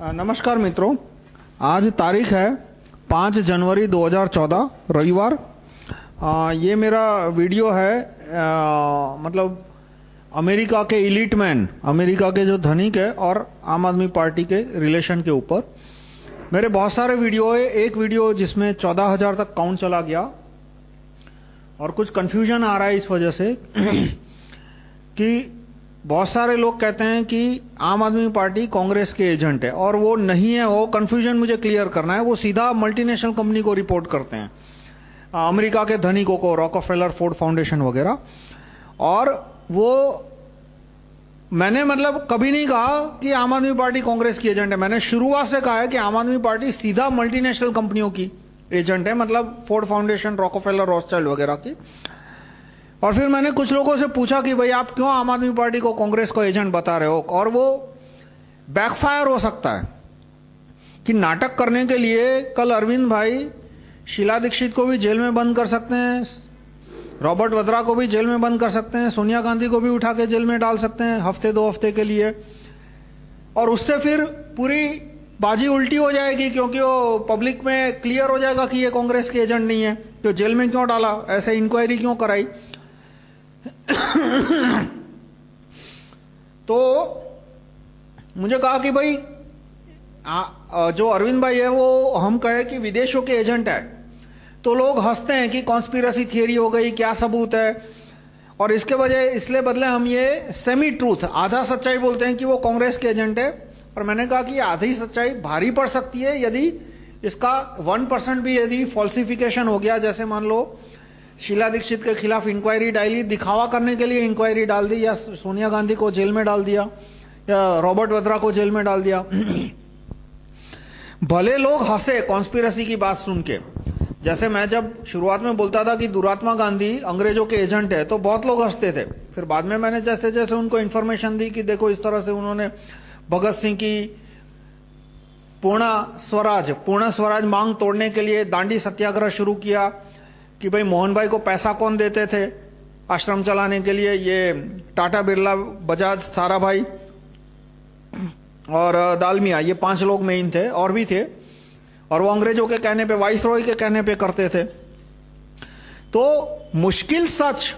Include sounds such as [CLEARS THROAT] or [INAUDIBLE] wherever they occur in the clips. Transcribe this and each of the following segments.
नमस्कार मित्रों आज तारीख है 5 जनवरी 2014 रविवार। ये मेरा वीडियो है आ, मतलब अमेरिका के इलीट मैन अमेरिका के जो धनिक है और आम आदमी पार्टी के रिलेशन के ऊपर। मेरे बहुत सारे वीडियो है एक वीडियो जिसमें 14000 तक काउंट चला गया और कुछ कंफ्यूजन आ रहा है इस वजह से [CLEARS THROAT] कि बहुत सारे लोग कहते हैं कि आम आदमी पार्टी कांग्रेस के एजेंट है और वो नहीं है, वो कंफ्यूजन मुझे क्लियर करना है। वो सीधा मल्टीनेशनल कंपनी को रिपोर्ट करते हैं। अमेरिका के धनिकों को रॉकफेलर फोर्ड फाउंडेशन वगैरह। और वो, मैंने मतलब कभी नहीं कहा कि आम आदमी पार्टी कांग्रेस की एजेंट है। मैंने शुरुआत से कहा है कि आम आदमी पार्टी सीधा मल्टीनेशनल कंपनियों की एजेंट है मतलब फोर्ड फाउंडेशन रॉकफेलर रॉस्टाइल्ड वगैरह की। और फिर मैंने कुछ लोगों से पूछा कि भाई, आप क्यों आम आदमी पार्टी को कांग्रेस को एजेंट बता रहे हो? और वो बैकफायर हो सकता है कि नाटक करने के लिए कल अरविंद भाई शीला दीक्षित को भी जेल में बंद कर सकते हैं, रॉबर्ट वद्रा को भी जेल में बंद कर सकते हैं, सोनिया गांधी को भी उठा के जेल में डाल सकते हैं, हफ़्ते दो हफ़्ते के लिए। और उससे फिर पूरी बाजी उल्टी हो जाएगी, क्योंकि वो पब्लिक में क्लियर हो जाएगा कि ये कांग्रेस के एजेंट नहीं है। तो जेल में क्यों डाला? ऐसे इंक्वायरी क्यों कराई? तो मुझे कहा कि भाई आ, जो अरविंद भाई है वो हम कहे कि विदेशों के एजेंट है। तो लोग हँसते हैं कि कॉन्स्पिरसी थियरी हो गई क्या सबूत है। और इसके वजह इसलिए बदले हम ये सेमी ट्रूथ आधा सच्चाई बोलते हैं कि वो कांग्रेस के एजेंट है। और मैंने कहा कि आधी सच्चाई भारी पड़ सकती है यदि इसका वन परसेंट भी यदि फॉल्सिफिकेशन हो गया जैसे मान लो शीला दीक्षित के खिलाफ इंक्वायरी डाली, दिखावा करने के लिए इंक्वायरी डाल दी, या सोनिया गांधी को जेल में डाल दिया, या रॉबर्ट वद्रा को जेल में डाल दिया। [CLEARS THROAT] भले लोग हंसे कॉन्स्पिरसी की बात सुन के। जैसे मैं जब शुरुआत में बोलता था कि दुरात्मा गांधी अंग्रेज़ों के एजेंट है तो बहुत लोग हँसते थे। फिर बाद में मैंने जैसे जैसे उनको इन्फॉर्मेशन दी कि देखो, इस तरह से उन्होंने भगत सिंह की पूर्ण स्वराज पूर्ण स्वराज मांग तोड़ने के लिए दांडी सत्याग्रह शुरू किया। कि भाई मोहन भाई को पैसा कौन देते थे आश्रम चलाने के लिए? ये टाटा बिरला बजाज, सारा भाई और दालमिया, ये पाँच लोग मेन थे, और भी थे। और वो अंग्रेज़ों के कहने पे वाइस रॉय के कहने पे करते थे। तो मुश्किल सच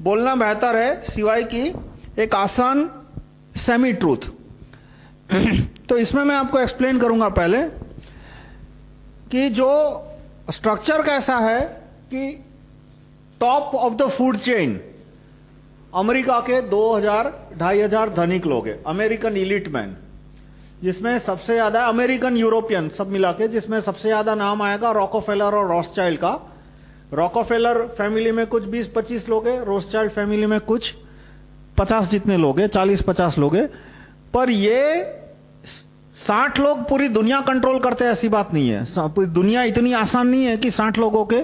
बोलना बेहतर है, सिवाय की एक आसान सेमी ट्रूथ [CLEARS THROAT] तो इसमें मैं आपको एक्सप्लेन करूँगा पहले कि जो स्ट्रक्चर कैसा है कि top of the food chain America के 2000 2500 धनिक लोग हैं। अमेरिकन इलिट मैन जिसमें सबसे ज़्यादा अमेरिकन यूरोपियन सब मिला के, जिसमें सबसे ज़्यादा नाम आएगा रॉकोफेलर और रॉसचाइल्ड का। रॉकोफेलर फैमिली में कुछ 20-25 लोग हैं। रॉसचाइल्ड फैमिली में कुछ 50 जितने लोग हैं 40-50 लोग हैं। पर ये 60 लोग पूरी दुनिया कंट्रोल करते हैं, ऐसी बात नहीं है। पूरी दुनिया इतनी आसान नहीं है कि 60 लोगों के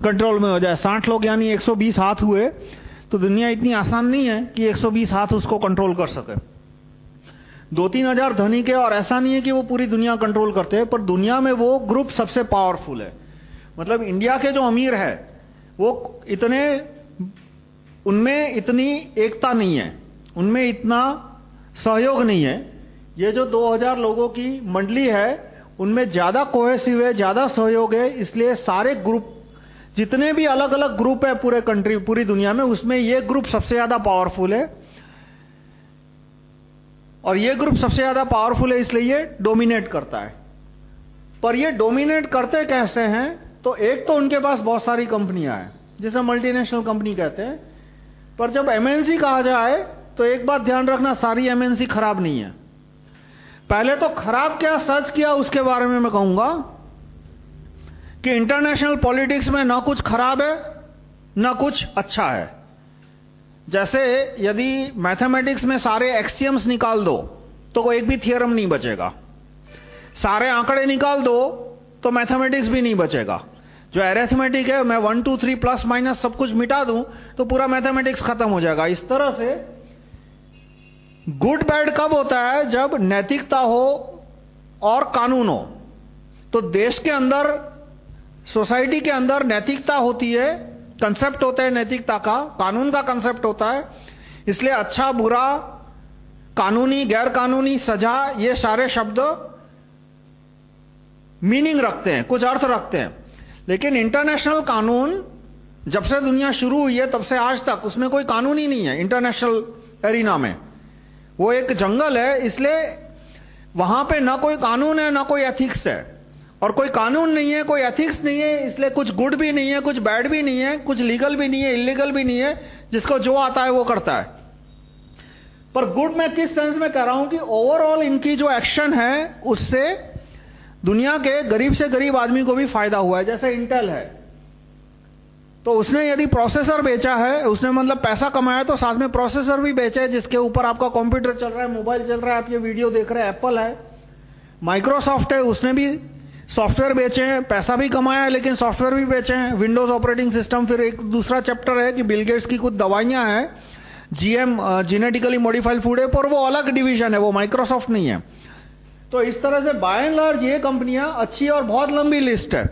कंट्रोल में हो जाए। 60 लोग यानी 120 हाथ हुए तो दुनिया इतनी आसान नहीं है कि 120 हाथ उसको कंट्रोल कर सके। दो तीन हज़ार धनी के, और ऐसा नहीं है कि वो पूरी दुनिया कंट्रोल करते हैं, पर दुनिया में वो ग्रुप सबसे पावरफुल है। मतलब इंडिया के जो अमीर है, वो इतने, उनमें इतनी एकता नहीं है, उनमें इतना सहयोग नहीं है। ये जो 2000 लोगों की मंडली है, उनमें ज़्यादा कोहेसिव है, ज़्यादा सहयोग है, इसलिए सारे ग्रुप जितने भी अलग अलग ग्रुप है पूरे कंट्री पूरी दुनिया में, उसमें ये ग्रुप सबसे ज़्यादा पावरफुल है। और ये ग्रुप सबसे ज़्यादा पावरफुल है, इसलिए ये डोमिनेट करता है। पर ये डोमिनेट करते कैसे हैं? तो एक तो उनके पास बहुत सारी कंपनियाँ हैं, जिसे मल्टीनेशनल कंपनी कहते हैं। पर जब एमएनसी कहा जाए तो एक बात ध्यान रखना, सारी एमएनसी खराब नहीं है। पहले तो खराब क्या सर्च किया, उसके बारे में मैं कहूँगा। कि इंटरनेशनल पॉलिटिक्स में ना कुछ खराब है, ना कुछ अच्छा है। जैसे यदि मैथमेटिक्स में सारे एक्सियम्स निकाल दो तो कोई एक भी थियरम नहीं बचेगा। सारे आंकड़े निकाल दो तो मैथमेटिक्स भी नहीं बचेगा। जो एरेथमेटिक है, मैं one two three plus minus सब कुछ मिटा दूँ तो पूरा मैथमेटिक्स खत्म हो जाएगा। इस तरह से गुड बैड कब होता है? जब नैतिकता हो और कानून हो। तो देश के अंदर सोसाइटी के अंदर नैतिकता होती है कंसेप्ट होता है नैतिकता का, कानून का कंसेप्ट होता है। इसलिए अच्छा बुरा, कानूनी गैर कानूनी सजा, ये सारे शब्द मीनिंग रखते हैं, कुछ अर्थ रखते हैं। लेकिन इंटरनेशनल कानून, जब से दुनिया शुरू हुई है, तब से आज तक उसमें कोई कानून ही नहीं है इंटरनेशनल एरिना में। वो एक जंगल है, इसलिए वहाँ पे ना कोई कानून है, ना कोई एथिक्स है। और कोई कानून नहीं है, कोई एथिक्स नहीं है, इसलिए कुछ गुड भी नहीं है, कुछ बैड भी नहीं है, कुछ लीगल भी नहीं है इलीगल भी नहीं है, जिसको जो आता है वो करता है। पर गुड मैं किस सेंस में कह रहा हूँ कि ओवरऑल इनकी जो एक्शन है, उससे दुनिया के गरीब से गरीब आदमी को भी फ़ायदा हुआ है। जैसे इंटेल है। तो उसने यदि प्रोसेसर बेचा है, उसने मतलब पैसा कमाया तो साथ में प्रोसेसर भी बेचा है, जिसके ऊपर आपका कंप्यूटर चल रहा है मोबाइल चल रहा है, आप ये वीडियो देख रहे हैं एप्पल है माइक्रोसॉफ्ट है, उसने भी सॉफ्टवेयर बेचे हैं पैसा भी कमाया है लेकिन सॉफ्टवेयर भी बेचे हैं। विंडोज़ ऑपरेटिंग सिस्टम फिर एक दूसरा चैप्टर है कि बिलगेट्स की कुछ दवाइयाँ हैं। जीएम जेनेटिकली मॉडिफाइड फ़ूड है पर वो अलग डिवीज़न है वो माइक्रोसॉफ्ट नहीं है। तो इस तरह से बाय एंड लार्ज ये कंपनियाँ अच्छी और बहुत लंबी लिस्ट है।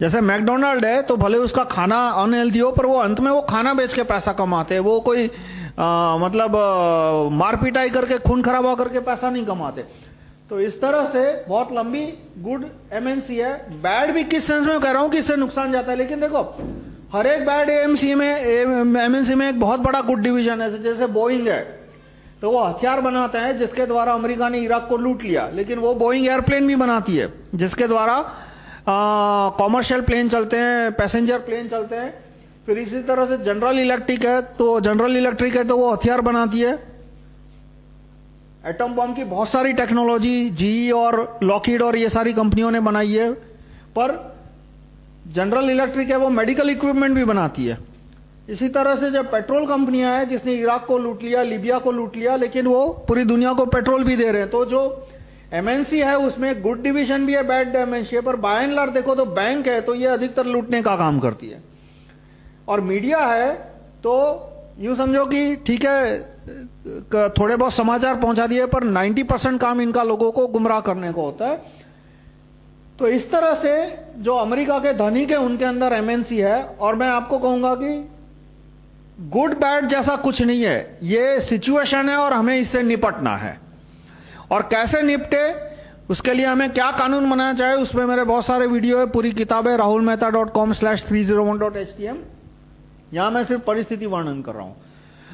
जैसे मैकडोनाल्ड है तो भले उसका खाना अनहेल्दी हो पर वो अंत में वो खाना बेच के पैसा कमाते हैं। वो कोई आ, मतलब मार पिटाई करके खून खराबा करके पैसा नहीं कमाते। तो इस तरह से बहुत लंबी गुड एमएनसी है। बैड भी किस सेंस में कह रहा हूँ कि इससे नुकसान जाता है, लेकिन देखो, हर एक बैड एमसी में एमएनसी में एक बहुत बड़ा गुड डिवीज़न है, जैसे बोइंग है। तो वो हथियार बनाते हैं, जिसके द्वारा अमेरिका ने इराक को लूट लिया। लेकिन वो बोइंग एयरप्लेन भी बनाती है, जिसके द्वारा कॉमर्शियल प्लेन चलते हैं पैसेंजर प्लेन चलते हैं। फिर इसी तरह से जनरल इलेक्ट्रिक है तो जनरल इलेक्ट्रिक है तो वो हथियार बनाती है। एटम बम की बहुत सारी टेक्नोलॉजी जी और लॉकिड और ये सारी कंपनियों ने बनाई है, पर जनरल इलेक्ट्रिक है, वो मेडिकल इक्विपमेंट भी बनाती है। इसी तरह से जब पेट्रोल कंपनियाँ हैं, जिसने इराक को लूट लिया लीबिया को लूट लिया, लेकिन वो पूरी दुनिया को पेट्रोल भी दे रहे हैं तो जो एमएनसी है, उसमें गुड डिवीज़न भी है बैड एमएनसी है, पर बाय एंड लार्ज देखो तो बैंक है तो ये अधिकतर लूटने का काम करती है। और मीडिया है तो यूँ समझो कि ठीक है थोड़े बहुत समाचार पहुँचा दिए, पर 90 परसेंट काम इनका लोगों को गुमराह करने को होता है। तो इस तरह से जो अमेरिका के धनिक है उनके अंदर एमएनसी है, और मैं आपको कहूँगा कि गुड बैड जैसा कुछ नहीं है। ये सिचुएशन है और हमें इससे निपटना है। और कैसे निपटे, उसके लिए हमें क्या कानून बनाना चाहिए उसमें मेरे बहुत सारे वीडियो है, पूरी किताब है Rahul Mehta dot com slash three zero one dot H T M यहाँ मैं सिर्फ़ परिस्थिति वर्णन कर रहा हूँ।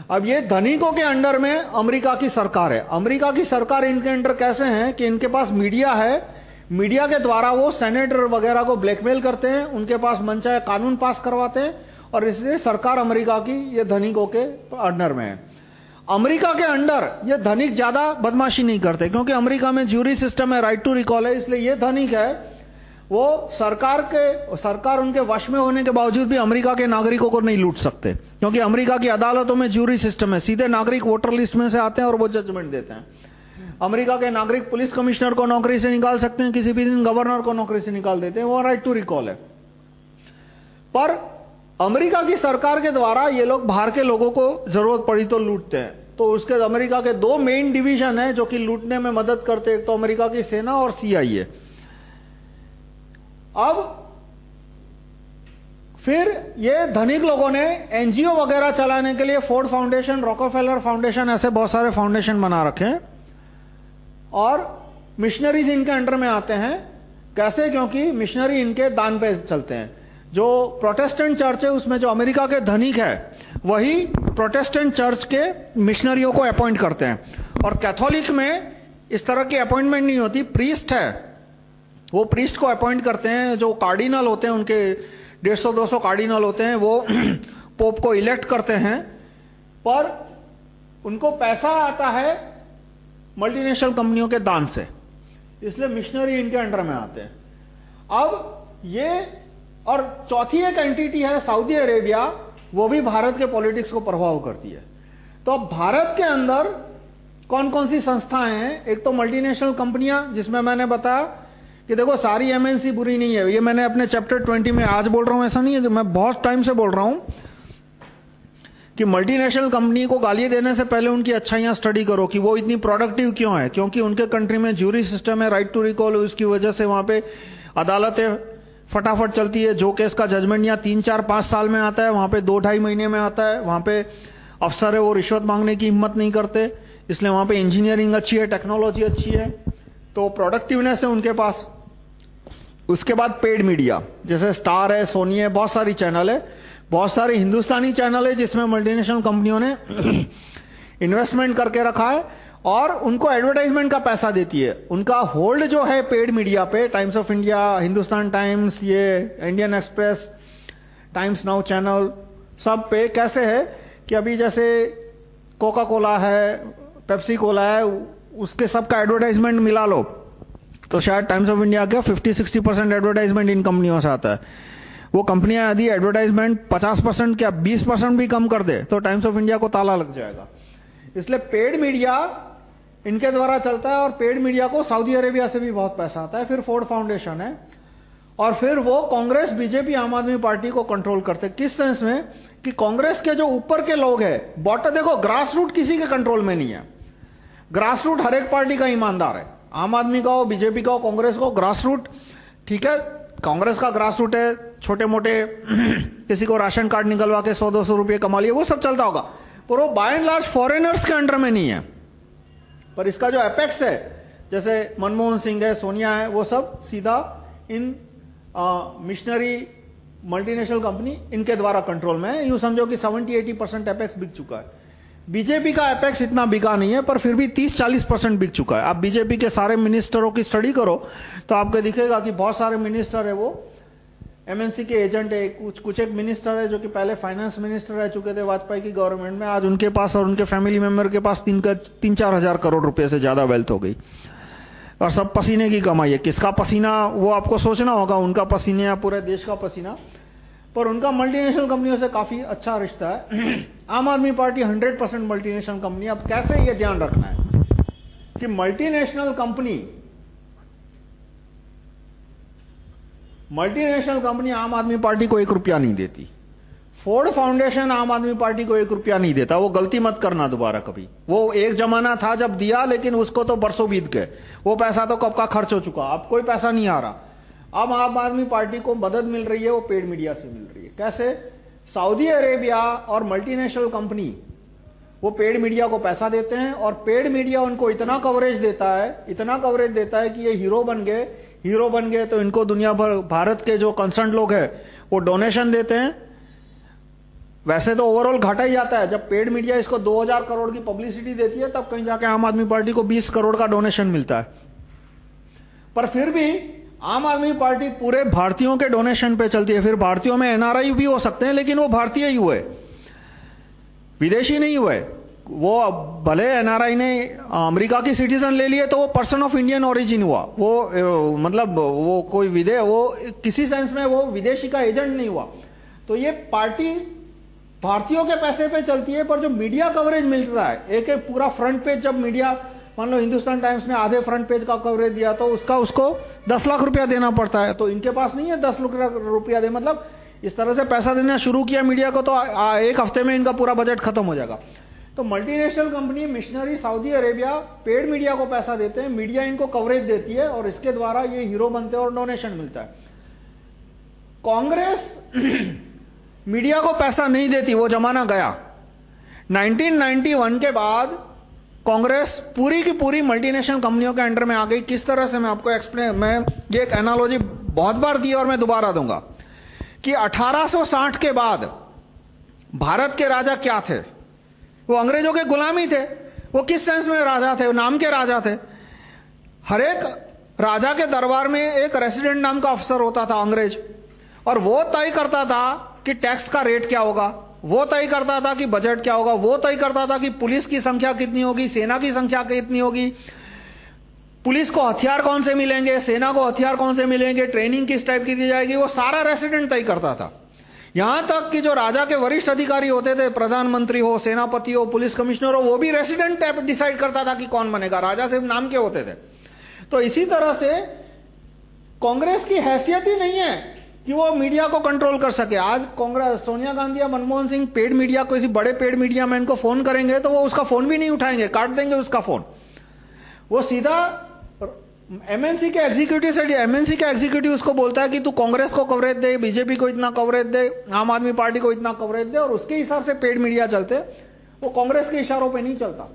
अब ये धनिकों के अंडर में अमेरिका की सरकार है। अमेरिका की सरकार इनके अंडर कैसे है कि इनके पास मीडिया है। मीडिया के द्वारा वो सेनेटर वगैरह को ब्लैकमेल करते हैं, उनके पास मनचाहे कानून पास करवाते हैं और इसलिए सरकार अमेरिका की ये धनिकों के अंडर में है। अमेरिका के अंडर ये धनिक ज़्यादा बदमाशी नहीं करते, क्योंकि अमेरिका में ज्यूरी सिस्टम है राइट टू रिकॉल है, इसलिए ये धनिक है वो सरकार के, सरकार उनके वश में होने के बावजूद भी अमेरिका के नागरिकों को नहीं लूट सकते। क्योंकि अमेरिका की अदालतों में ज्यूरी सिस्टम है। सीधे नागरिक वोटर लिस्ट में से आते हैं और वो जजमेंट देते हैं। अमेरिका के नागरिक पुलिस कमिश्नर को नौकरी से निकाल सकते हैं, किसी भी दिन गवर्नर को नौकरी से निकाल देते हैं। वो राइट टू रिकॉल है। पर अमेरिका की सरकार के द्वारा ये लोग बाहर के लोगों को ज़रूरत पड़ी तो लूटते हैं। तो उसके, अमेरिका के दो मेन डिवीज़न है जो कि लूटने में मदद करते हैं। एक तो अमेरिका की सेना और सीआईए अब फिर ये धनिक लोगों ने एनजीओ वगैरह चलाने के लिए फोर्ड फाउंडेशन रॉकोफेलर फाउंडेशन ऐसे बहुत सारे फाउंडेशन बना रखे हैं। और मिशनरीज इनके अंडर में आते हैं। कैसे? क्योंकि मिशनरी इनके दान पे चलते हैं। जो प्रोटेस्टेंट चर्च है, उसमें जो अमेरिका के धनिक है, वही प्रोटेस्टेंट चर्च के मिशनरियों को अपॉइंट करते हैं। और कैथोलिक में इस तरह की अपॉइंटमेंट नहीं होती। प्रीस्ट है वो प्रीस्ट को अपॉइंट करते हैं, जो कार्डिनल होते हैं, उनके 150-200 कार्डिनल होते हैं, वो [CLEARS THROAT] पोप को इलेक्ट करते हैं, पर उनको पैसा आता है मल्टीनेशनल कंपनियों के दान से, इसलिए मिशनरी इनके अंडर में आते हैं। अब ये, और चौथी एक एंटिटी है सऊदी अरेबिया वो भी भारत के पॉलिटिक्स को प्रभाव करती है। तो अब भारत के अंदर कौन कौन सी संस्थाएँ हैं? एक तो मल्टीनेशनल कंपनियाँ जिसमें मैंने बताया कि देखो, सारी एमएनसी बुरी नहीं है। ये मैंने अपने चैप्टर 20 में आज बोल रहा हूँ, ऐसा नहीं है। मैं बहुत टाइम से बोल रहा हूँ कि मल्टीनेशनल कंपनी को गाली देने से पहले उनकी अच्छाइयाँ स्टडी करो कि वो इतनी प्रोडक्टिव क्यों है? क्योंकि उनके कंट्री में ज्यूरी सिस्टम है राइट टू रिकॉल उसकी वजह से वहाँ पे अदालतें फटाफट चलती है। जो केस का जजमेंट यहाँ तीन, चार, पाँच साल में आता है, वहाँ पे दो, ढाई महीने में आता है। वहाँ पे अफसर है, वो रिश्वत मांगने की हिम्मत नहीं करते। इसलिए वहाँ पे इंजीनियरिंग अच्छी है टेक्नोलॉजी अच्छी है। तो प्रोडक्टिवनेस है उनके पास। उसके बाद पेड मीडिया जैसे स्टार है सोनी है, बहुत सारी चैनल है। बहुत सारे हिंदुस्तानी चैनल है जिसमें मल्टीनेशनल कंपनियों ने [CLEARS THROAT] इन्वेस्टमेंट करके रखा है और उनको एडवर्टाइजमेंट का पैसा देती है। उनका होल्ड जो है पेड मीडिया पे Times of India Hindustan Times ये Indian Express Times Now channel सब पे कैसे है कि अभी जैसे कोका कोला है पेप्सी कोला है, उसके सबका एडवर्टाइजमेंट मिला लो। तो शायद टाइम्स ऑफ़ इंडिया का 50-60 परसेंट एडवर्टाइजमेंट इन कंपनियों से आता है। वो कंपनियाँ यदि एडवर्टाइजमेंट 50 परसेंट क्या 20 परसेंट भी कम कर दे तो टाइम्स ऑफ़ इंडिया को ताला लग जाएगा। इसलिए पेड मीडिया इनके द्वारा चलता है और पेड मीडिया को सऊदी अरेबिया से भी बहुत पैसा आता है। फिर फोर्ड फाउंडेशन है। और फिर वो कांग्रेस, बीजेपी, आम आदमी पार्टी को कंट्रोल करते किस सेंस में? कि कांग्रेस के जो ऊपर के लोग हैं बॉटम देखो ग्रास रूट किसी के कंट्रोल में नहीं है। ग्रास रूट हर एक पार्टी का ईमानदार है। आम आदमी का हो, बीजेपी का हो, कांग्रेस का हो ग्रास रूट ठीक है? कांग्रेस का ग्रास रूट है छोटे मोटे [CLEARS THROAT] किसी को राशन कार्ड निकलवा के सौ दो सौ रुपये कमा लिए, वो सब चलता होगा। पर वो बाय एंड लार्ज फॉरेनर्स के अंडर में नहीं है। पर इसका जो एपेक्स है, जैसे मनमोहन सिंह है, सोनिया है, वो सब सीधा इन मिशनरी मल्टीनेशनल कंपनी इनके द्वारा कंट्रोल में है। यूँ समझो कि 70-80 परसेंट एपेक्स बिक चुका है। बीजेपी का एपेक्स इतना बिका नहीं है, पर फिर भी 30-40 परसेंट बिक चुका है। आप बीजेपी के सारे मिनिस्टरों की स्टडी करो तो आपको दिखेगा कि बहुत सारे मिनिस्टर है वो। एमएनसी के एजेंट है, कुछ कुछ एक मिनिस्टर है जो कि पहले फाइनेंस मिनिस्टर रह चुके थे वाजपेयी की गवर्नमेंट में, आज उनके पास और उनके फैमिली मेंबर के पास तीन का, तीन चार हज़ार करोड़ रुपए से ज़्यादा वेल्थ हो गई। और सब पसीने की कमाई है। किसका पसीना, वो आपको सोचना होगा, उनका पसीने या पूरे देश का पसीना। पर उनका मल्टीनेशनल कंपनियों से काफ़ी अच्छा रिश्ता है। आम Aadmi party 100 percent multinational company अब कैसे ये ध्यान रखना है कि मल्टीनेशनल कंपनी मल्टीनेशनल कंपनी आम आदमी पार्टी को एक रुपया नहीं देती। फोर्ड फाउंडेशन आम आदमी पार्टी को एक रुपया नहीं देता। वो गलती मत करना दोबारा कभी। वो एक जमाना था जब दिया, लेकिन उसको तो बरसों बीत गए। वो पैसा तो कब का खर्च हो चुका। अब कोई पैसा नहीं आ रहा। अब आम आदमी पार्टी को मदद मिल रही है, वो पेड मीडिया से मिल रही है। कैसे? सऊदी अरेबिया और मल्टीनेशनल कंपनी, वो पेड मीडिया को पैसा देते हैं और पेड मीडिया उनको इतना कवरेज देता है, इतना कवरेज देता है कि ये हीरो बन गए। हीरो बन गए तो इनको दुनिया भर, भारत के जो कंसर्न लोग हैं, वो डोनेशन देते हैं। वैसे तो ओवरऑल घाटा ही जाता है। जब पेड मीडिया इसको 2000 करोड़ की पब्लिसिटी देती है, तब कहीं जाके आम आदमी पार्टी को 20 करोड़ का डोनेशन मिलता है। पर फिर भी आम आदमी पार्टी पूरे भारतीयों के डोनेशन पे चलती है। फिर भारतीयों में एनआरआई भी हो सकते हैं, लेकिन वो भारतीय ही हुए। विदेशी नहीं हुए। वो भले एनआरआई ने अमेरिका की सिटीजन ले लिए तो वो पर्सन ऑफ़ इंडियन ओरिजिन हुआ। वो मतलब वो कोई विदे, वो किसी सेंस में वो विदेशी का एजेंट नहीं हुआ। तो ये पार्टी भारतीयों के पैसे पे चलती है, पर जो मीडिया कवरेज मिल रहा है, एक एक पूरा फ्रंट पेज जब मीडिया मान लो हिंदुस्तान टाइम्स ने आधे फ्रंट पेज का कवरेज दिया तो उसका उसको दस लाख रुपया देना पड़ता है। तो इनके पास नहीं है दस लाख रुपया दे मतलब इस तरह से पैसा देना शुरू किया मीडिया को तो एक हफ़्ते में इनका पूरा बजट खत्म हो जाएगा। तो multinational company missionary Saudi Arabia paid media को पैसा देते हैं मीडिया इनको कवरेज देती है, और इसके द्वारा ये हीरो बनते हैं और डोनेशन मिलता है। कांग्रेस [CLEARS THROAT] मीडिया को पैसा नहीं देती, वो जमाना गया। 1991 के बाद कांग्रेस पूरी की पूरी मल्टीनेशनल कंपनियों के अंडर में आ गई। किस तरह से मैं आपको एक्सप्लेन मैं ये एक एनालॉजी बहुत बार दी और मैं दोबारा दूँगा कि 1860 के बाद भारत के राजा क्या थे? वो अंग्रेज़ों के गुलामी थे। वो किस सेंस में राजा थे? वो नाम के राजा थे। हर एक राजा के दरबार में एक रेसिडेंट नाम का अफसर होता था अंग्रेज़। और वो तय करता था कि टैक्स का रेट क्या होगा। वो तय करता था कि बजट क्या होगा, वो तय करता था कि पुलिस की संख्या कितनी होगी, सेना की संख्या कितनी होगी। पुलिस को हथियार कौन से मिलेंगे, सेना को हथियार कौन से मिलेंगे, ट्रेनिंग किस टाइप की दी जाएगी, वो सारा रेसिडेंट तय करता था। यहाँ तक कि जो राजा के वरिष्ठ अधिकारी होते थे, प्रधानमंत्री हो, सेनापति हो, पुलिस कमिश्नर हो, वो भी रेसिडेंट टाइप डिसाइड करता था कि कौन बनेगा, राजा सिर्फ़ नाम के होते थे। तो इसी तरह से कांग्रेस की हैसियत ही नहीं है कि वो मीडिया को कंट्रोल कर सके। आज कांग्रेस, सोनिया गांधी या मनमोहन सिंह पेड मीडिया को, किसी बड़े पेड मीडिया मैन को फ़ोन करेंगे तो वो उसका फ़ोन भी नहीं उठाएँगे, काट देंगे उसका फ़ोन वो सीधा एमएनसी के एग्जीक्यूटिव से एमएनसी का एग्जीक्यूटिव उसको बोलता है कि तू कांग्रेस को कवरेज दे बीजेपी को इतना कवरेज दे, आम आदमी पार्टी को इतना कवरेज दे, और उसके हिसाब से पेड मीडिया चलते। वो कांग्रेस के इशारों पर नहीं चलता।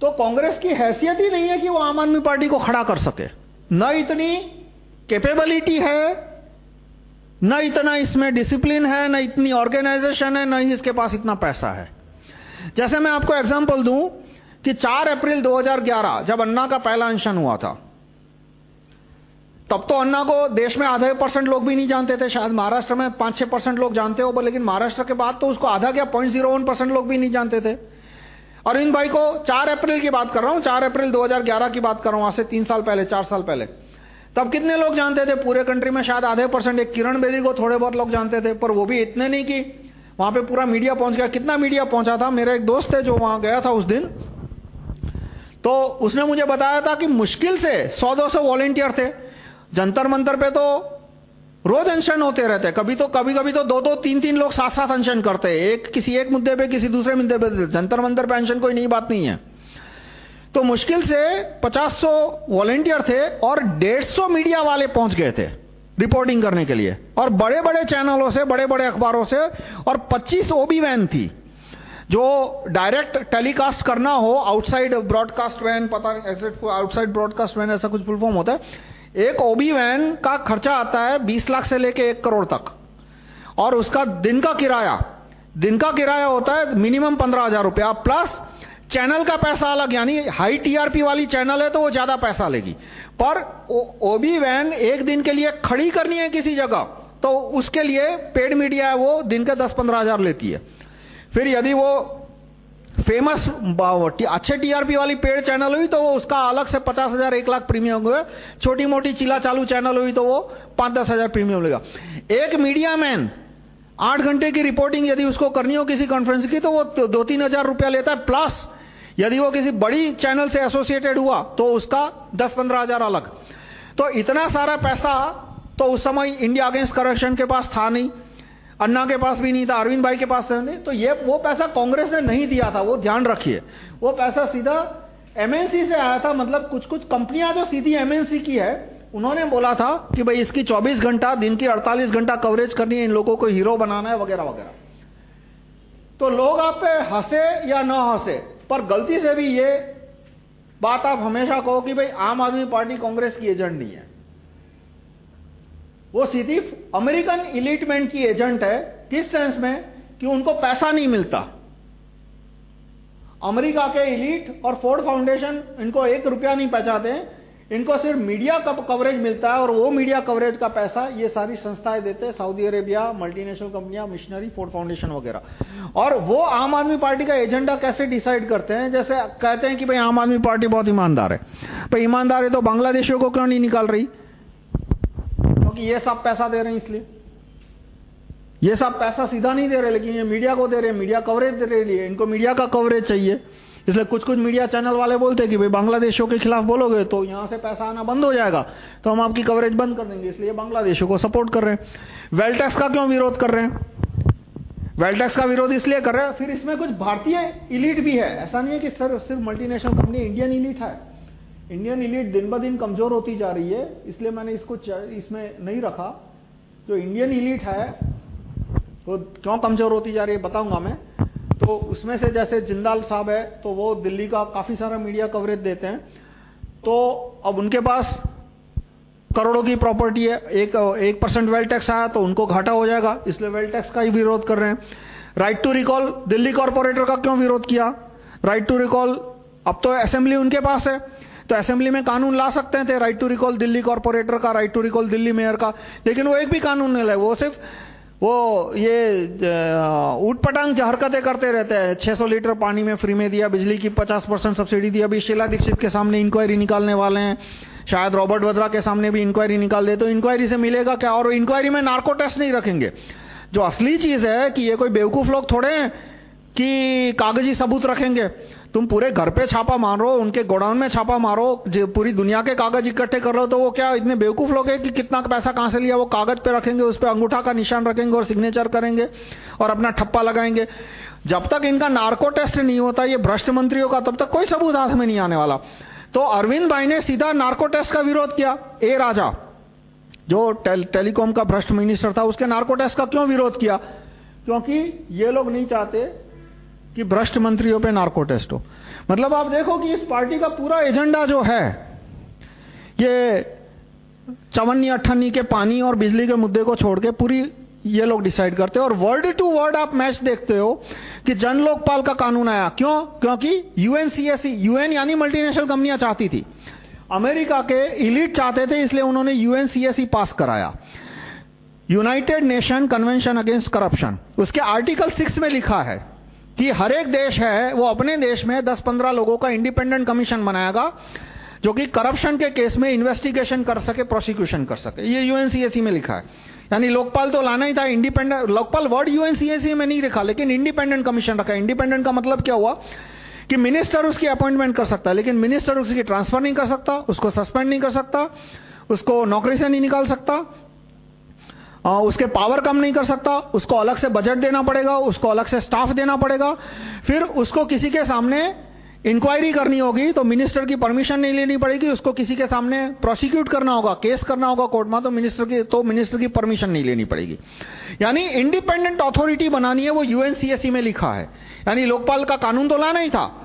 तो कांग्रेस की हैसियत ही नहीं है कि वो आम आदमी पार्टी को खड़ा कर सके। न इतनी कैपेबिलिटी है न इतना इसमें डिसिप्लिन है, न इतनी ऑर्गेनाइजेशन है, न ही इसके पास इतना पैसा है। जैसे मैं आपको एग्जांपल दूँ कि 4 अप्रैल 2011 जब अन्ना का पहला अनशन हुआ था, तब तो अन्ना को देश में आधे परसेंट लोग भी नहीं जानते थे। शायद महाराष्ट्र में 5-6 परसेंट लोग जानते हो लेकिन महाराष्ट्र के बाद तो उसको आधा क्या, पॉइंट ज़ीरो वन परसेंट लोग भी नहीं जानते थे। और इन भाई को 4 अप्रैल की बात कर रहा हूँ 4 अप्रैल 2011 की बात कर रहा हूँ, आज से तीन साल पहले, चार साल पहले। तब कितने लोग जानते थे? पूरे कंट्री में शायद आधे परसेंट एक किरण बेदी को थोड़े बहुत लोग जानते थे, पर वो भी इतने नहीं कि वहाँ पे पूरा मीडिया पहुँच गया। कितना मीडिया पहुँचा था? मेरा एक दोस्त है जो वहाँ गया था उस दिन। तो उसने मुझे बताया था कि मुश्किल से 100-200 वॉलेंटियर थे। जंतर मंतर पे तो रोज अनशन होते रहते। कभी तो कभी कभी तो दो दो, तीन तीन लोग साथ साथ अनशन करते। एक किसी एक मुद्दे पे, किसी दूसरे मुद्दे पे। जंतर मंतर पे अनशन कोई नई बात नहीं है। तो मुश्किल से 50 वॉलेंटियर थे और 150 मीडिया वाले पहुँच गए थे रिपोर्टिंग करने के लिए। और बड़े बड़े चैनलों से बड़े बड़े अखबारों से और 25 ओबी वैन थी, जो डायरेक्ट टेलीकास्ट करना हो आउटसाइड ब्रॉडकास्ट वैन, पता नहीं आउटसाइड ब्रॉडकास्ट वैन, ऐसा कुछ फुल होता है। एक ओबी वैन का खर्चा आता है 20 लाख से लेके एक करोड़ तक। और उसका दिन का किराया, दिन का किराया होता है मिनिमम पंद्रह हज़ार रुपया प्लस चैनल का पैसा अलग, यानी हाई टीआरपी वाली चैनल है तो वो ज़्यादा पैसा लेगी। पर ओबी वैन एक दिन के लिए खड़ी करनी है किसी जगह तो उसके लिए पेड मीडिया है वो, दिन के दस पंद्रह हज़ार लेती है। फिर यदि वो फ़ेमस अच्छे टीआरपी वाली पेड चैनल हुई तो वो उसका अलग से पचास हज़ार, एक लाख प्रीमियम हुए। छोटी मोटी चीला चालू चैनल हुई तो वो पाँच दस हज़ार प्रीमियम लेगा। एक मीडिया मैन आठ घंटे की रिपोर्टिंग यदि उसको करनी हो किसी कॉन्फ्रेंस की तो वो दो तीन हज़ार रुपया लेता है प्लस यदि वो किसी बड़ी चैनल से एसोसिएटेड हुआ तो उसका दस पंद्रह हज़ार अलग। तो इतना सारा पैसा तो उस समय इंडिया अगेंस्ट करप्शन के पास था नहीं। अन्ना के पास भी नहीं था, अरविंद भाई के पास नहीं। तो ये, वो पैसा कांग्रेस ने नहीं दिया था, वो ध्यान रखिए। वो पैसा सीधा एमएनसी से आया था मतलब कुछ कुछ कंपनियाँ जो सीधी एमएनसी की है, उन्होंने बोला था कि भाई इसकी 24 घंटा, दिन की 48 घंटा कवरेज करनी है, इन लोगों को हीरो बनाना है, वगैरह वगैरह। तो लोग आप पे हंसे या ना हंसे पर गलती से भी ये बात आप हमेशा कहो कि भाई आम आदमी पार्टी कांग्रेस की एजेंट नहीं है। वो सीधी अमेरिकन इलिटमेंट की एजेंट है, किस सेंस में? कि उनको पैसा नहीं मिलता। अमेरिका के इलीट और फोर्ड फाउंडेशन इनको एक रुपया नहीं पहुंचाते इनको सिर्फ़ मीडिया का कवरेज मिलता है और वो मीडिया कवरेज का पैसा ये सारी संस्थाएँ देते हैं सऊदी अरेबिया मल्टीनेशनल कंपनियाँ मिशनरी फोर्ड फाउंडेशन वगैरह। और वो आम आदमी पार्टी का एजेंडा कैसे डिसाइड करते हैं? जैसे कहते हैं कि भाई आम आदमी पार्टी बहुत ईमानदार है। भाई ईमानदार है तो बांग्लादेशियों को क्यों नहीं निकाल रही? क्योंकि ये सब पैसा दे रहे हैं इसलिए। ये सब पैसा सीधा नहीं दे रहे, लेकिन ये मीडिया को दे रहे मीडिया कवरेज दे रहे इनको मीडिया का कवरेज चाहिए। इसलिए कुछ कुछ मीडिया चैनल वाले बोलते हैं कि भाई बांग्लादेशों के खिलाफ बोलोगे तो यहाँ से पैसा आना बंद हो जाएगा। तो हम आपकी कवरेज बंद कर देंगे, इसलिए बांग्लादेशों को सपोर्ट कर रहे हैं। वेल टैक्स का क्यों विरोध कर रहे हैं? वेल टैक्स का विरोध इसलिए कर रहे हैं, फिर इसमें कुछ भारतीय इलीट भी है। ऐसा नहीं है कि सर सिर्फ़ मल्टीनेशनल कंपनी इंडियन इलीट है। इंडियन इलीट दिन ब दिन कमज़ोर होती जा रही है, इसलिए मैंने इसको इसमें नहीं रखा। जो इंडियन इलीट है, वो क्यों कमज़ोर होती जा रही है बताऊँगा मैं। तो उसमें से जैसे जिंदाल साहब है तो वो दिल्ली का काफ़ी सारा मीडिया कवरेज देते हैं। तो अब उनके पास करोड़ों की प्रॉपर्टी है, एक एक परसेंट वेल टैक्स आया तो उनको घाटा हो जाएगा, इसलिए वेल टैक्स का ही विरोध कर रहे हैं। Right to recall Delhi corporator का क्यों विरोध किया? राइट टू रिकॉल अब तो असेंबली उनके पास है तो असेंबली में कानून ला सकते थे right to recall Delhi corporator का right to recall Delhi mayor का, लेकिन वो एक भी कानून नहीं लाए, वो सिर्फ़ वो ये ऊट पटांग हरकतें करते रहते हैं। 600 लीटर पानी में फ्री में दिया, बिजली की 50 परसेंट सब्सिडी दी अभी शीला दीक्षित के सामने इंक्वायरी निकालने वाले हैं। शायद रॉबर्ट वद्रा के सामने भी इंक्वायरी निकाल दे तो इंक्वायरी से मिलेगा क्या? और इंक्वायरी में नार्को टेस्ट नहीं रखेंगे। जो असली चीज़ है कि ये कोई बेवकूफ़ लोग थोड़े हैं कि कागज़ी सबूत रखेंगे। तुम पूरे घर पे छापा मारो उनके गोडाउन में छापा मारो जो पूरी दुनिया के कागज़ इकट्ठे कर रहे हो तो वो क्या इतने बेवकूफ़ लोग हैं कि कितना पैसा कहाँ से लिया? वो कागज़ पे रखेंगे उस पर अंगूठा का निशान रखेंगे और सिग्नेचर करेंगे और अपना ठप्पा लगाएँगे। जब तक इनका नार्को टेस्ट नहीं होता ये भ्रष्ट मंत्रियों का तब तक कोई सबूत हाथ में नहीं आने वाला। तो अरविंद भाई ने सीधा नार्को टेस्ट का विरोध किया ए राजा। जो टेल, टेलीकॉम का भ्रष्ट मिनिस्टर था उसके नार्को टेस्ट का क्यों विरोध किया? क्योंकि ये लोग नहीं चाहते कि भ्रष्ट मंत्रियों पे नार्को टेस्ट हो। मतलब आप देखो कि इस पार्टी का पूरा एजेंडा जो है, ये चवन्नी, अठन्नी के पानी और बिजली के मुद्दे को छोड़ के पूरी ये लोग डिसाइड करते हैं। और वर्ड टू वर्ड आप मैच देखते हो कि जन लोकपाल का कानून आया। क्यों? क्योंकि यूएनसीएससी यूएन यानी मल्टीनेशनल कंपनियाँ चाहती थी। अमेरिका के इलीट चाहते थे, इसलिए उन्होंने यूएनसीएससी पास कराया। United Nation Convention Against Corruption उसके आर्टिकल सिक्स में लिखा है। कि हर एक देश है, वो अपने देश में 10-15 लोगों का इंडिपेंडेंट कमीशन बनाएगा, जो कि करप्शन के केस में इन्वेस्टिगेशन कर सके प्रोसिक्यूशन कर सके। ये यूएनसीएससी में लिखा है। यानी लोकपाल तो लाना ही था इंडिपेंडेंट लोकपाल वर्ड यूएनसीएससी में नहीं लिखा, लेकिन इंडिपेंडेंट कमीशन रखा। इंडिपेंडेंट का मतलब क्या हुआ? कि मिनिस्टर उसकी अपॉइंटमेंट कर सकता है, लेकिन मिनिस्टर उसकी ट्रांसफ़र नहीं कर सकता, उसको सस्पेंड नहीं कर सकता, उसको नौकरी से नहीं निकाल सकता उसके पावर कम नहीं कर सकता, उसको अलग से बजट देना पड़ेगा, उसको अलग से स्टाफ देना पड़ेगा। फिर उसको किसी के सामने इंक्वायरी करनी होगी तो मिनिस्टर की परमिशन नहीं लेनी पड़ेगी, उसको किसी के सामने प्रोसिक्यूट करना होगा केस करना होगा कोर्ट में तो मिनिस्टर की तो मिनिस्टर की परमिशन नहीं लेनी पड़ेगी। यानी इंडिपेंडेंट अथॉरिटी बनानी है, वो यूएनसीएससी में लिखा है। यानी लोकपाल का कानून तो लाना ही था।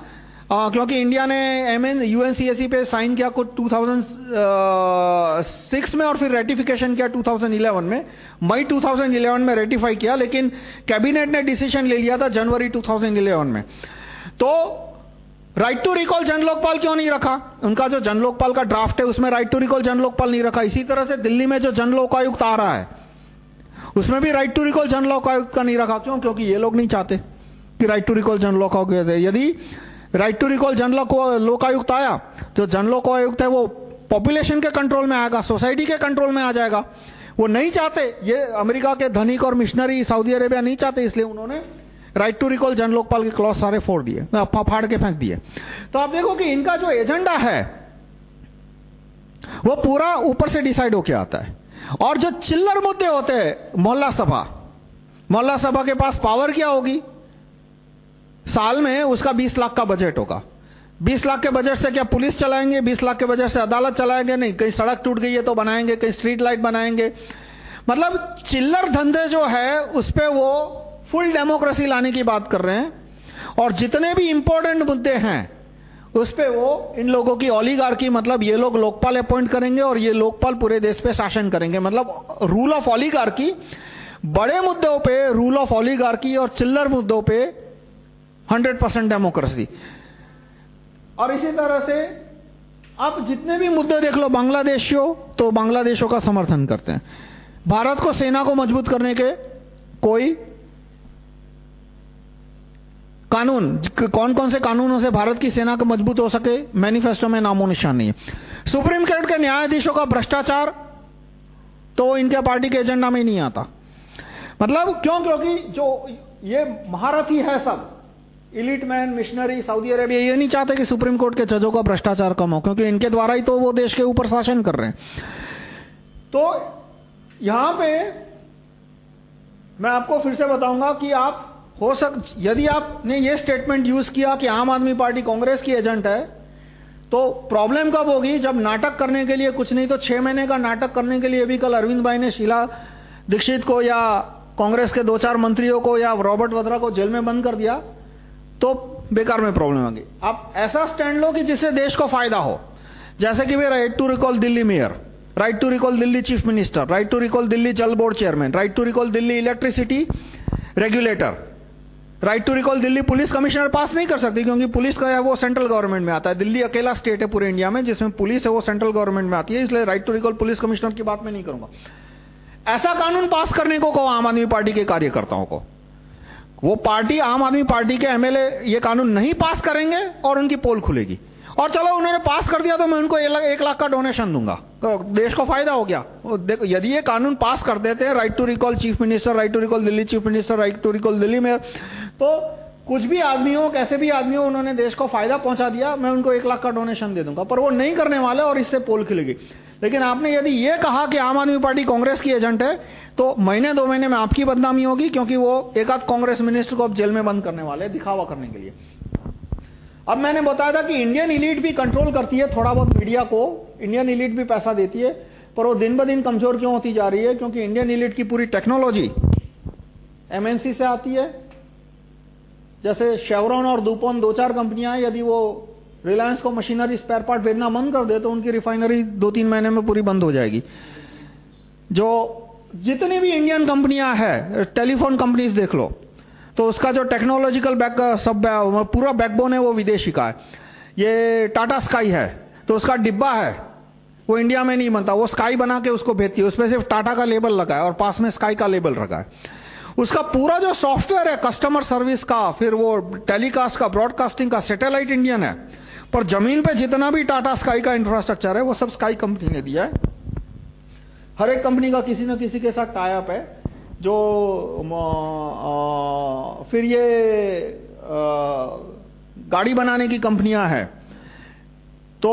क्योंकि इंडिया ने एमएन यूएनसीएससी पे साइन किया कुछ 2006 में और फिर रेटिफिकेशन किया 2011 में। मई 2011 में रेटिफाई किया, लेकिन कैबिनेट ने डिसीज़न ले लिया था जनवरी 2011 में। तो राइट टू रिकॉल जन लोकपाल क्यों नहीं रखा? उनका जो जन लोकपाल का ड्राफ्ट है, उसमें राइट टू रिकॉल जन लोकपाल नहीं रखा। इसी तरह से दिल्ली में जो जन लोकायुक्त आ रहा है, उसमें भी राइट टू रिकॉल जन लोकायुक्त का नहीं रखा। क्यों? क्योंकि ये लोग नहीं चाहते कि राइट टू रिकॉल जन लोकायुक्त यदि राइट टू रिकॉल जन लोकायुक्त आया। तो जन लोक आयुक्त है, वो पॉपुलेशन के कंट्रोल में आएगा सोसाइटी के कंट्रोल में आ जाएगा। वो नहीं चाहते, ये अमेरिका के धनिक और मिशनरी सऊदी अरेबिया नहीं चाहते, इसलिए उन्होंने राइट टू रिकॉल जन लोकपाल के क्लॉज सारे फोड़ दिए फाड़ के फेंक दिए। तो आप देखो कि इनका जो एजेंडा है, वो पूरा ऊपर से डिसाइड होके आता है। और जो चिल्लर मुद्दे होते हैं, मोहल्ला सभा मोहल्ला सभा के पास पावर क्या होगी? साल में उसका 20 लाख का बजट होगा। 20 लाख के बजट से क्या पुलिस चलाएँगे? 20 लाख के बजट से अदालत चलाएँगे? नहीं, कहीं सड़क टूट गई है तो बनाएँगे, कहीं स्ट्रीट लाइट बनाएँगे। मतलब चिल्लर धंधे जो है, उस पर वो फुल डेमोक्रेसी लाने की बात कर रहे हैं। और जितने भी इंपॉर्टेंट मुद्दे हैं, उस पे वो इन लोगों की ओलीगार की मतलब ये लोग लोकपाल अपॉइंट करेंगे और ये लोकपाल पूरे देश पे शासन करेंगे। मतलब रूल ऑफ़ ओलीगार की बड़े मुद्दों पे रूल ऑफ़ ओलीगार की और चिल्लर मुद्दों पे 100 परसेंट डेमोक्रेसी। और इसी तरह से आप जितने भी मुद्दे देख लो, बांग्लादेशियों तो बांग्लादेशों का समर्थन करते हैं। भारत को सेना को मज़बूत करने के कोई कानून कौन कौन से कानूनों से भारत की सेना को मज़बूत हो सके मैनिफेस्टो में नामो निशान नहीं है। सुप्रीम कोर्ट के न्यायाधीशों का भ्रष्टाचार तो इनके पार्टी के एजेंडा में नहीं आता। मतलब क्यों? क्योंकि जो ये महारथी है सब elite man missionary Saudi Arabia ये नहीं चाहते कि सुप्रीम कोर्ट के जजों का भ्रष्टाचार कम हो, क्योंकि इनके द्वारा ही तो वो देश के ऊपर शासन कर रहे हैं। तो यहाँ पे मैं आपको फिर से बताऊँगा कि आप हो सक, यदि आपने ये स्टेटमेंट यूज़ किया कि आम आदमी पार्टी कांग्रेस की एजेंट है तो प्रॉब्लम कब होगी? जब नाटक करने के लिए कुछ नहीं तो छह महीने का नाटक करने के लिए भी कल अरविंद भाई ने शीला दीक्षित को या कांग्रेस के दो चार मंत्रियों को या रॉबर्ट वद्रा को जेल में बंद कर दिया। तो बेकार में प्रॉब्लम होगी आप ऐसा स्टैंड लो कि जिससे देश को फ़ायदा हो। जैसे कि वे right to recall Delhi mayor right to recall Delhi chief minister right to recall Delhi Jal board chairman right to recall Delhi electricity regulator right to recall Delhi police commissioner pass नहीं कर सकती क्योंकि police का है, वो central government में आता है। दिल्ली अकेला स्टेट है पूरे इंडिया में, जिसमें पुलिस है, वो सेंट्रल गवर्नमेंट में आती है, इसलिए right to recall police commissioner की बात मैं नहीं करूँगा। ऐसा कानून पास करने को कहो आम आदमी पार्टी के कार्यकर्ताओं को। वो पार्टी, आम आदमी पार्टी के एमएलए ये कानून नहीं पास करेंगे और उनकी पोल खुलेगी। और चलो उन्होंने पास कर दिया तो मैं उनको एक लाख का डोनेशन दूँगा। तो देश को फ़ायदा हो गया। देखो, यदि ये कानून पास कर देते हैं right to recall chief minister right to recall Delhi chief minister right to recall Delhi mayor तो कुछ भी आदमी हो कैसे भी आदमी हो उन्होंने देश को फ़ायदा पहुँचा दिया, मैं उनको एक लाख का डोनेशन दे दूँगा। पर वो नहीं करने वाले और इससे पोल खिलेगी। लेकिन आपने यदि ये कहा कि आम आदमी पार्टी कांग्रेस की एजेंट है तो महीने दो महीने में आपकी बदनामी होगी, क्योंकि वो एक आध कांग्रेस मिनिस्टर को अब जेल में बंद करने वाले दिखावा करने के लिए। अब मैंने बताया था कि इंडियन इलीट भी कंट्रोल करती है थोड़ा बहुत मीडिया को, इंडियन इलीट भी पैसा देती है, पर वो दिन ब दिन कमज़ोर क्यों होती जा रही है? क्योंकि इंडियन इलीट की पूरी टेक्नोलॉजी एमएनसी से आती है। जैसे शेवरॉन और दुपोन दो चार कंपनियाँ यदि वो रिलायंस को मशीनरी स्पेयर पार्ट भेजना बंद कर दे तो उनकी रिफाइनरी दो तीन महीने में पूरी बंद हो जाएगी। जो जितनी भी इंडियन कंपनियाँ हैं टेलीफोन कंपनीज़ देख लो तो उसका जो टेक्नोलॉजिकल बैक सब, पूरा बैकबोन है वो विदेशी का है। ये टाटा स्काई है तो उसका डिब्बा है, वो इंडिया में नहीं बनता, वो स्काई बना के उसको भेजती है। उसमें सिर्फ़ टाटा का लेबल लगा है और पास में स्काई का लेबल रखा है। उसका पूरा जो सॉफ्टवेयर है कस्टमर सर्विस का, फिर वो टेलीकास्ट का ब्रॉडकास्टिंग का सैटेलाइट इंडियन है। पर ज़मीन पे जितना भी टाटा स्काई का इंफ्रास्ट्रक्चर है वो सब स्काई कंपनी ने दिया है। हर एक कंपनी का किसी न किसी के साथ टाइप है। जो आ, फिर ये आ, गाड़ी बनाने की कंपनियाँ हैं। तो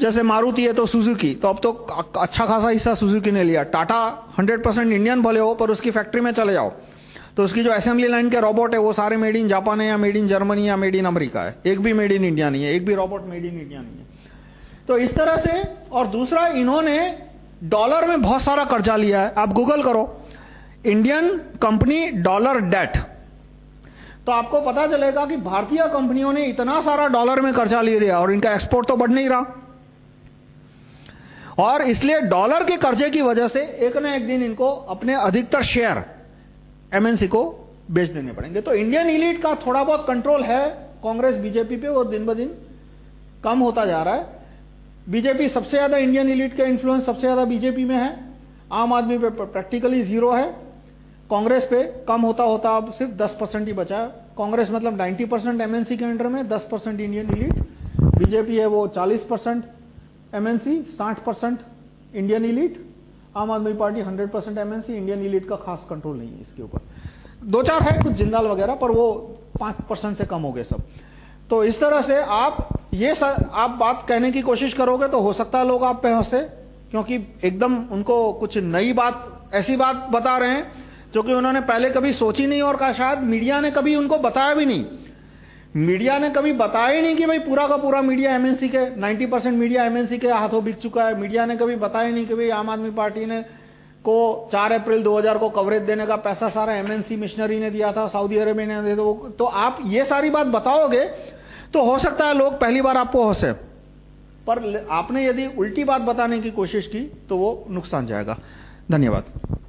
जैसे मारुति है तो सुजुकी तो अब तो अच्छा खासा हिस्सा सुजुकी ने लिया। टाटा 100 परसेंट इंडियन भले हो पर उसकी फैक्ट्री में चले जाओ। तो उसकी जो असेंबली लाइन के रोबोट है, वो सारे मेड इन जापान है या मेड इन जर्मनी या मेड इन अमेरिका है। एक भी मेड इन इंडिया नहीं है, एक भी रोबोट मेड इन इंडिया नहीं है। तो इस तरह से, और दूसरा, इन्होंने डॉलर में बहुत सारा कर्जा लिया है। आप गूगल करो इंडियन कंपनी डॉलर डेट तो आपको पता चलेगा कि भारतीय कंपनियों ने इतना सारा डॉलर में कर्जा ले लिया और इनका एक्सपोर्ट तो बढ़ नहीं रहा। और इसलिए डॉलर के कर्जे की वजह से एक ना एक दिन इनको अपने अधिकतर शेयर एमएनसी को बेच देने पड़ेंगे। तो इंडियन इलीट का थोड़ा बहुत कंट्रोल है कांग्रेस बीजेपी पे और दिन ब दिन कम होता जा रहा है। बीजेपी सबसे ज़्यादा इंडियन इलीट का इन्फ्लुएंस सबसे ज़्यादा बीजेपी में है। आम आदमी पे प्रैक्टिकली ज़ीरो है। कांग्रेस पे कम होता होता अब सिर्फ़ 10 परसेंट ही बचा कांग्रेस मतलब 90 परसेंट एमएनसी के अंडर में 10 परसेंट इंडियन इलीट बीजेपी है वो 40 percent MNC 60 percent Indian elite Aam Aadmi party 100 percent MNC Indian elite का खास कंट्रोल नहीं है इसके ऊपर। दो चार है, कुछ जिंदाल वगैरह, पर वो पाँच परसेंट से कम हो गए सब। तो इस तरह से आप ये आप बात कहने की कोशिश करोगे तो हो सकता है लोग आप पे हंसे, क्योंकि एकदम उनको कुछ नई बात, ऐसी बात बता रहे हैं, जो कि उन्होंने पहले कभी सोची नहीं और कहा शायद मीडिया ने कभी उनको बताया भी नहीं। मीडिया ने कभी बताया ही नहीं कि भाई पूरा का पूरा मीडिया एमएनसी के 90 परसेंट मीडिया एमएनसी के हाथों बिक चुका है। मीडिया ने कभी बताया नहीं कि भाई आम आदमी पार्टी ने को 4 अप्रैल 2000 को कवरेज देने का पैसा सारा एमएनसी मिशनरी ने दिया था सऊदी अरेबिया ने दिया तो, तो आप ये सारी बात बताओगे तो हो सकता है लोग पहली बार आपको हंसे। पर आपने यदि उल्टी बात बताने की कोशिश की तो वो नुकसान जाएगा। धन्यवाद।